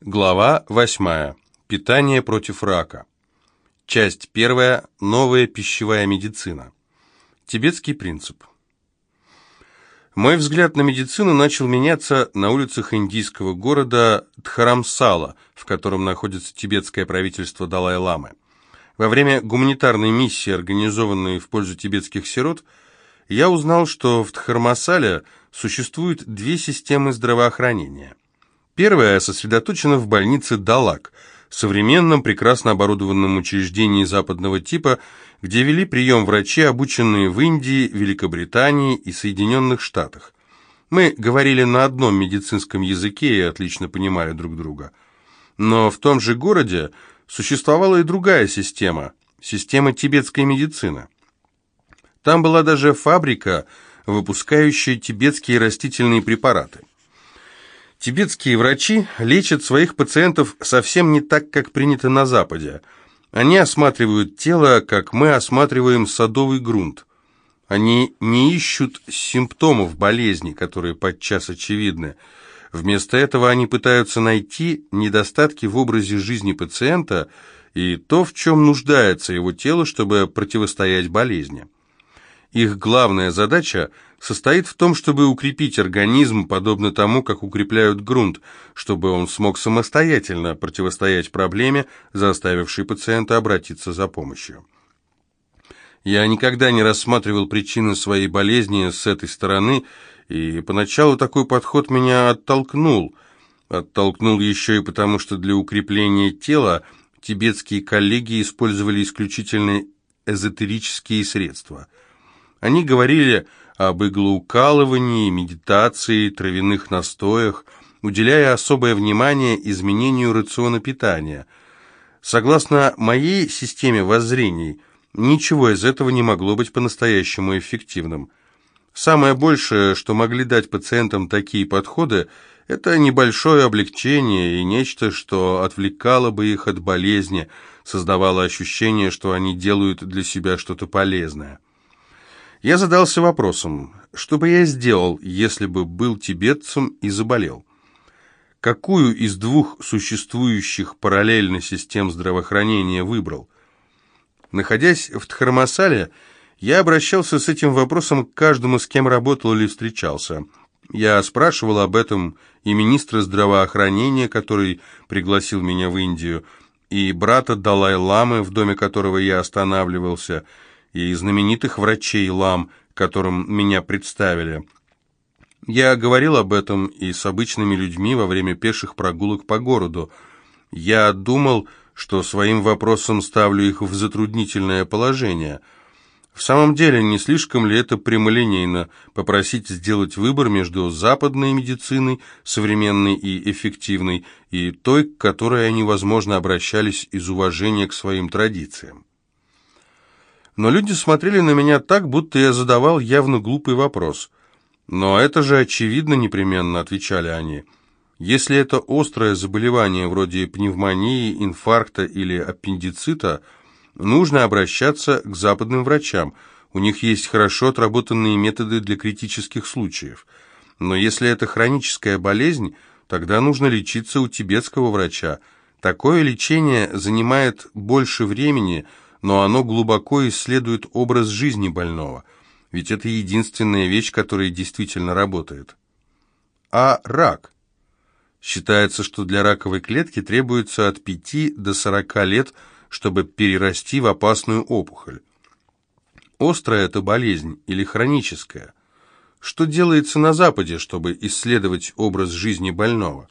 Глава 8. Питание против рака. Часть 1. Новая пищевая медицина. Тибетский принцип. Мой взгляд на медицину начал меняться на улицах индийского города Дхарамсала, в котором находится тибетское правительство Далай-ламы. Во время гуманитарной миссии, организованной в пользу тибетских сирот, я узнал, что в Дхармасале существует две системы здравоохранения – Первая сосредоточена в больнице Далак, современном, прекрасно оборудованном учреждении западного типа, где вели прием врачи, обученные в Индии, Великобритании и Соединенных Штатах. Мы говорили на одном медицинском языке и отлично понимали друг друга. Но в том же городе существовала и другая система, система тибетской медицины. Там была даже фабрика, выпускающая тибетские растительные препараты. Тибетские врачи лечат своих пациентов совсем не так, как принято на Западе. Они осматривают тело, как мы осматриваем садовый грунт. Они не ищут симптомов болезни, которые подчас очевидны. Вместо этого они пытаются найти недостатки в образе жизни пациента и то, в чем нуждается его тело, чтобы противостоять болезни. Их главная задача состоит в том, чтобы укрепить организм, подобно тому, как укрепляют грунт, чтобы он смог самостоятельно противостоять проблеме, заставившей пациента обратиться за помощью. Я никогда не рассматривал причины своей болезни с этой стороны, и поначалу такой подход меня оттолкнул. Оттолкнул еще и потому, что для укрепления тела тибетские коллеги использовали исключительно эзотерические средства – они говорили об иглоукалывании, медитации, травяных настоях, уделяя особое внимание изменению рациона питания. Согласно моей системе воззрений, ничего из этого не могло быть по-настоящему эффективным. Самое большее, что могли дать пациентам такие подходы, это небольшое облегчение и нечто, что отвлекало бы их от болезни, создавало ощущение, что они делают для себя что-то полезное. Я задался вопросом, что бы я сделал, если бы был тибетцем и заболел? Какую из двух существующих параллельно систем здравоохранения выбрал? Находясь в Тхармасале, я обращался с этим вопросом к каждому, с кем работал или встречался. Я спрашивал об этом и министра здравоохранения, который пригласил меня в Индию, и брата Далай-ламы, в доме которого я останавливался – и знаменитых врачей лам, которым меня представили. Я говорил об этом и с обычными людьми во время пеших прогулок по городу. Я думал, что своим вопросом ставлю их в затруднительное положение. В самом деле, не слишком ли это прямолинейно попросить сделать выбор между западной медициной, современной и эффективной, и той, к которой они, возможно, обращались из уважения к своим традициям? Но люди смотрели на меня так, будто я задавал явно глупый вопрос. «Но это же очевидно непременно», — отвечали они. «Если это острое заболевание вроде пневмонии, инфаркта или аппендицита, нужно обращаться к западным врачам. У них есть хорошо отработанные методы для критических случаев. Но если это хроническая болезнь, тогда нужно лечиться у тибетского врача. Такое лечение занимает больше времени, — но оно глубоко исследует образ жизни больного, ведь это единственная вещь, которая действительно работает. А рак? Считается, что для раковой клетки требуется от 5 до 40 лет, чтобы перерасти в опасную опухоль. Острая это болезнь или хроническая? Что делается на Западе, чтобы исследовать образ жизни больного?